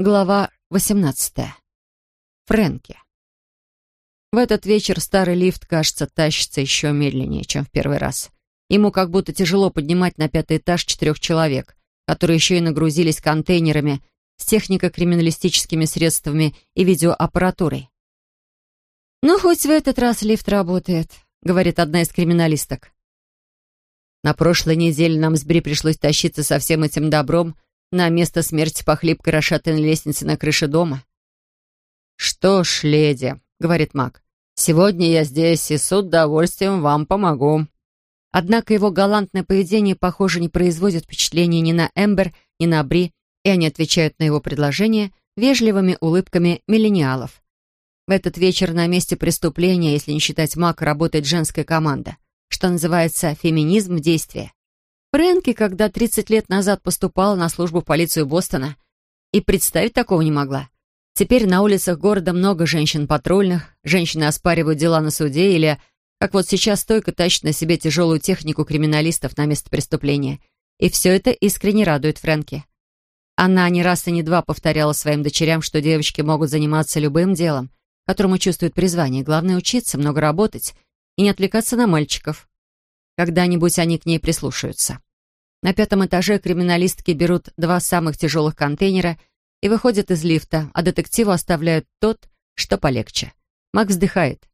Глава 18. Фрэнки. В этот вечер старый лифт, кажется, тащится еще медленнее, чем в первый раз. Ему как будто тяжело поднимать на пятый этаж четырех человек, которые еще и нагрузились контейнерами с технико-криминалистическими средствами и видеоаппаратурой. «Ну, хоть в этот раз лифт работает», — говорит одна из криминалисток. «На прошлой неделе нам с Бри пришлось тащиться со всем этим добром», на место смерти по хлипкой расшатанной лестнице на крыше дома. «Что ж, леди», — говорит маг, — «сегодня я здесь и с удовольствием вам помогу». Однако его галантное поведение, похоже, не производит впечатления ни на Эмбер, ни на Бри, и они отвечают на его предложение вежливыми улыбками миллениалов. В этот вечер на месте преступления, если не считать маг, работает женская команда, что называется «феминизм в действии». Фрэнки, когда 30 лет назад поступала на службу в полицию Бостона, и представить такого не могла. Теперь на улицах города много женщин-патрульных, женщины оспаривают дела на суде или, как вот сейчас, стойко тащат на себе тяжелую технику криминалистов на место преступления. И все это искренне радует Фрэнки. Она не раз и не два повторяла своим дочерям, что девочки могут заниматься любым делом, которому чувствуют призвание. Главное — учиться, много работать и не отвлекаться на мальчиков. Когда-нибудь они к ней прислушаются. На пятом этаже криминалистки берут два самых тяжелых контейнера и выходят из лифта, а детективу оставляют тот, что полегче. Макс вздыхает.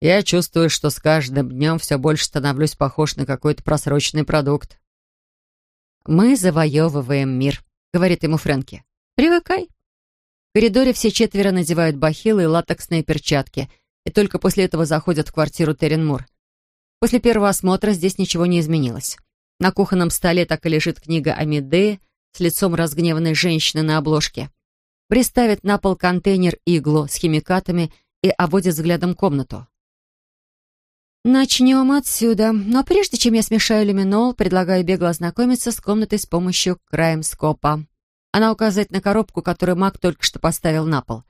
«Я чувствую, что с каждым днем все больше становлюсь похож на какой-то просроченный продукт». «Мы завоевываем мир», — говорит ему Фрэнки. «Привыкай». В коридоре все четверо надевают бахилы и латексные перчатки, и только после этого заходят в квартиру Террен Мур. После первого осмотра здесь ничего не изменилось. На кухонном столе так и лежит книга о Медее с лицом разгневанной женщины на обложке. Приставит на пол контейнер иглу с химикатами и обводит взглядом комнату. «Начнем отсюда. Но прежде чем я смешаю люминол, предлагаю бегло ознакомиться с комнатой с помощью краймскопа. Она указывает на коробку, которую Мак только что поставил на пол.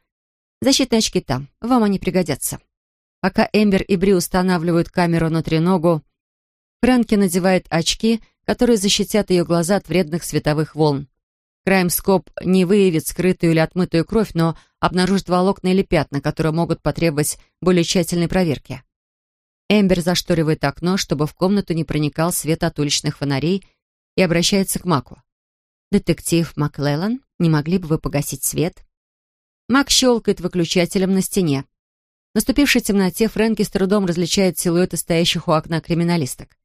Защитные очки там. Вам они пригодятся». Пока Эмбер и Бри устанавливают камеру на треногу, Фрэнки надевает очки, которые защитят ее глаза от вредных световых волн. Краймскоп не выявит скрытую или отмытую кровь, но обнаружит волокна или пятна, которые могут потребовать более тщательной проверки. Эмбер зашторивает окно, чтобы в комнату не проникал свет от уличных фонарей, и обращается к Маку. «Детектив Маклеллан, не могли бы вы погасить свет?» Мак щелкает выключателем на стене. В наступившей темноте Фрэнки с трудом различает силуэты стоящих у окна криминалисток.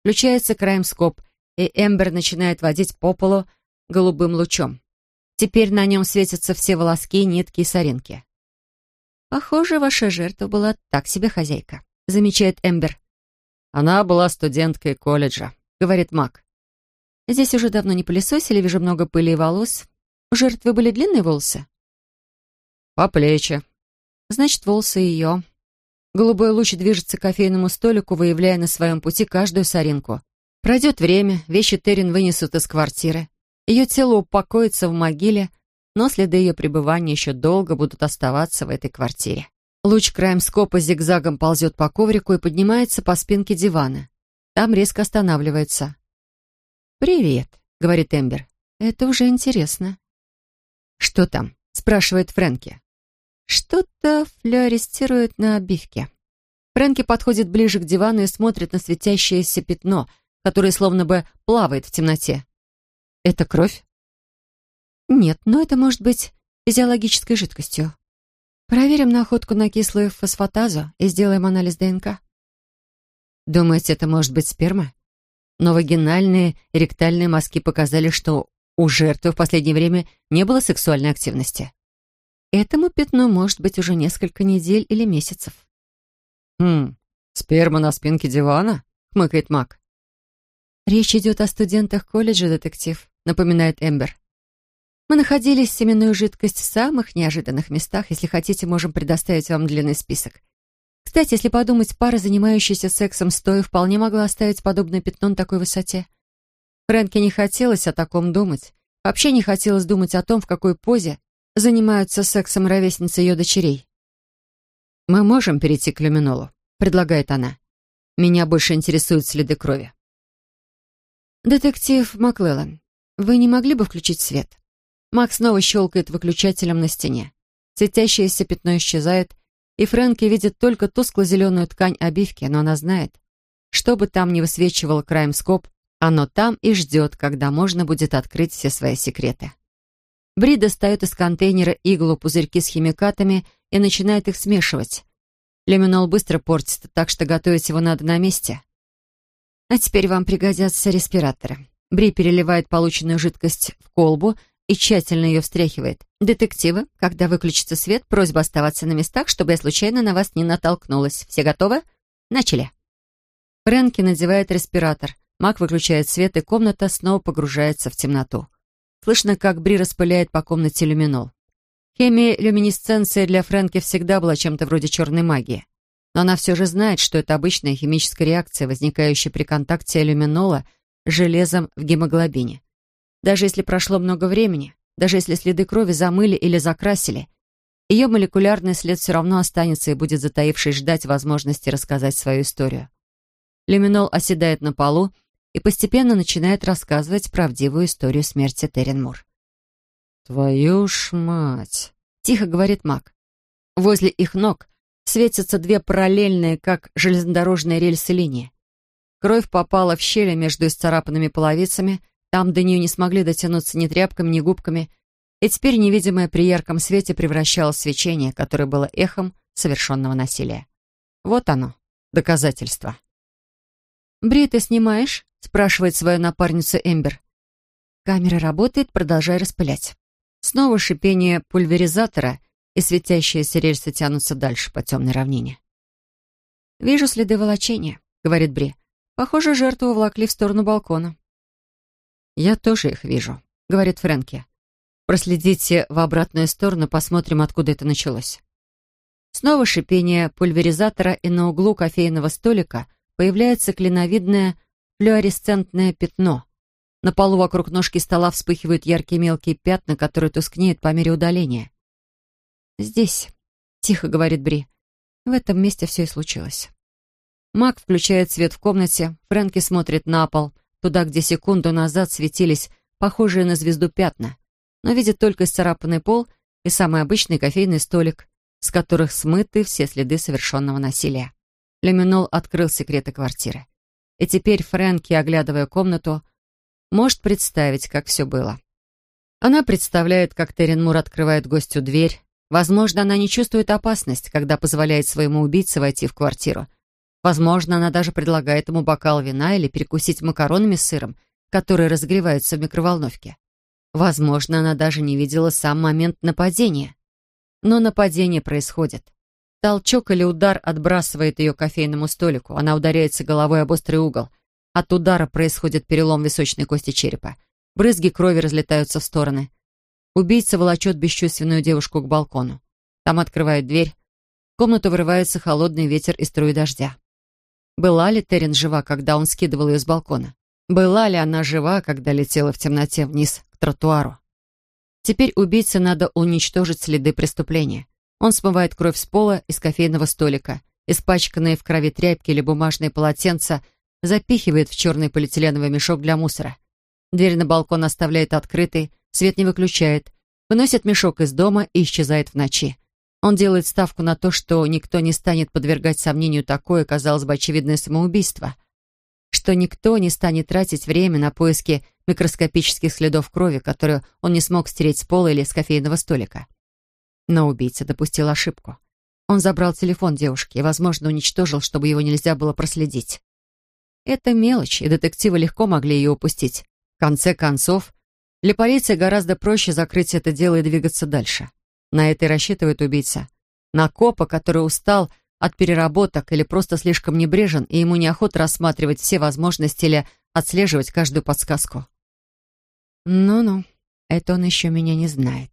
Включается краймскоп, и Эмбер начинает водить по полу голубым лучом. Теперь на нем светятся все волоски, нитки и соринки. «Похоже, ваша жертва была так себе хозяйка», — замечает Эмбер. «Она была студенткой колледжа», — говорит Мак. «Здесь уже давно не пылесосили, вижу много пыли и волос. У жертвы были длинные волосы?» «По плечи», Значит, волосы ее. Голубой луч движется к кофейному столику, выявляя на своем пути каждую соринку. Пройдет время, вещи Террин вынесут из квартиры. Ее тело упокоится в могиле, но следы ее пребывания еще долго будут оставаться в этой квартире. Луч краем скопа зигзагом ползет по коврику и поднимается по спинке дивана. Там резко останавливается. «Привет», — говорит Эмбер. «Это уже интересно». «Что там?» — спрашивает Фрэнки. Что-то флюоресцирует на обивке. Фрэнки подходит ближе к дивану и смотрит на светящееся пятно, которое словно бы плавает в темноте. Это кровь? Нет, но это может быть физиологической жидкостью. Проверим находку на кислую фосфатазу и сделаем анализ ДНК. Думаете, это может быть сперма? Но вагинальные ректальные мазки показали, что у жертвы в последнее время не было сексуальной активности. Этому пятну может быть уже несколько недель или месяцев. «Хм, сперма на спинке дивана?» — хмыкает Мак. «Речь идет о студентах колледжа, детектив», — напоминает Эмбер. «Мы находили семенную жидкость в самых неожиданных местах. Если хотите, можем предоставить вам длинный список. Кстати, если подумать, пара, занимающаяся сексом стоя, вполне могла оставить подобное пятно на такой высоте. Фрэнке не хотелось о таком думать. Вообще не хотелось думать о том, в какой позе занимаются сексом ровесницы ее дочерей. «Мы можем перейти к люминолу», — предлагает она. «Меня больше интересуют следы крови». «Детектив Маклеллан, вы не могли бы включить свет?» Макс снова щелкает выключателем на стене. Светящееся пятно исчезает, и Фрэнки видит только тускло-зеленую ткань обивки, но она знает, что бы там ни высвечивало краем скоб, оно там и ждет, когда можно будет открыть все свои секреты. Бри достает из контейнера иглу пузырьки с химикатами и начинает их смешивать. Лиминол быстро портится, так что готовить его надо на месте. А теперь вам пригодятся респираторы. Бри переливает полученную жидкость в колбу и тщательно ее встряхивает. «Детективы, когда выключится свет, просьба оставаться на местах, чтобы я случайно на вас не натолкнулась. Все готовы? Начали!» Фрэнки надевает респиратор. Мак выключает свет, и комната снова погружается в темноту. Слышно, как Бри распыляет по комнате люминол. Хемия люминесценции для Фрэнки всегда была чем-то вроде черной магии. Но она все же знает, что это обычная химическая реакция, возникающая при контакте люминола с железом в гемоглобине. Даже если прошло много времени, даже если следы крови замыли или закрасили, ее молекулярный след все равно останется и будет затаившись ждать возможности рассказать свою историю. Люминол оседает на полу и постепенно начинает рассказывать правдивую историю смерти Террен Мур. «Твою ж мать!» — тихо говорит маг. Возле их ног светятся две параллельные, как железнодорожные рельсы линии. Кровь попала в щели между исцарапанными половицами, там до нее не смогли дотянуться ни тряпками, ни губками, и теперь невидимое при ярком свете превращалось в свечение, которое было эхом совершенного насилия. Вот оно, доказательство. «Бри, ты снимаешь?» — спрашивает свою напарницу Эмбер. Камера работает, продолжая распылять. Снова шипение пульверизатора, и светящиеся рельсы тянутся дальше по темной равнине. «Вижу следы волочения», — говорит Бри. «Похоже, жертву увлакли в сторону балкона». «Я тоже их вижу», — говорит Фрэнки. «Проследите в обратную сторону, посмотрим, откуда это началось». Снова шипение пульверизатора, и на углу кофейного столика появляется клиновидное флюоресцентное пятно. На полу вокруг ножки стола вспыхивают яркие мелкие пятна, которые тускнеют по мере удаления. «Здесь», — тихо говорит Бри, — «в этом месте все и случилось». Мак включает свет в комнате, Фрэнки смотрит на пол — туда, где секунду назад светились похожие на звезду пятна, но видит только исцарапанный пол и самый обычный кофейный столик, с которых смыты все следы совершенного насилия. Люминол открыл секреты квартиры. И теперь Фрэнки, оглядывая комнату, может представить, как все было. Она представляет, как Терен Мур открывает гостю дверь. Возможно, она не чувствует опасность, когда позволяет своему убийце войти в квартиру — Возможно, она даже предлагает ему бокал вина или перекусить макаронами с сыром, которые разогреваются в микроволновке. Возможно, она даже не видела сам момент нападения. Но нападение происходит. Толчок или удар отбрасывает ее к кофейному столику. Она ударяется головой об острый угол. От удара происходит перелом височной кости черепа. Брызги крови разлетаются в стороны. Убийца волочет бесчувственную девушку к балкону. Там открывает дверь. В комнату вырывается холодный ветер и струи дождя. Была ли Терен жива, когда он скидывал ее с балкона? Была ли она жива, когда летела в темноте вниз к тротуару? Теперь убийце надо уничтожить следы преступления. Он смывает кровь с пола из кофейного столика, испачканные в крови тряпки или бумажные полотенца, запихивает в черный полиэтиленовый мешок для мусора. Дверь на балкон оставляет открытой, свет не выключает, выносит мешок из дома и исчезает в ночи. Он делает ставку на то, что никто не станет подвергать сомнению такое, казалось бы, очевидное самоубийство. Что никто не станет тратить время на поиски микроскопических следов крови, которые он не смог стереть с пола или с кофейного столика. Но убийца допустил ошибку. Он забрал телефон девушки и, возможно, уничтожил, чтобы его нельзя было проследить. Это мелочь, и детективы легко могли ее упустить. В конце концов, для полиции гораздо проще закрыть это дело и двигаться дальше. На это и рассчитывает убийца. На копа, который устал от переработок или просто слишком небрежен, и ему неохота рассматривать все возможности или отслеживать каждую подсказку. Ну-ну, это он еще меня не знает.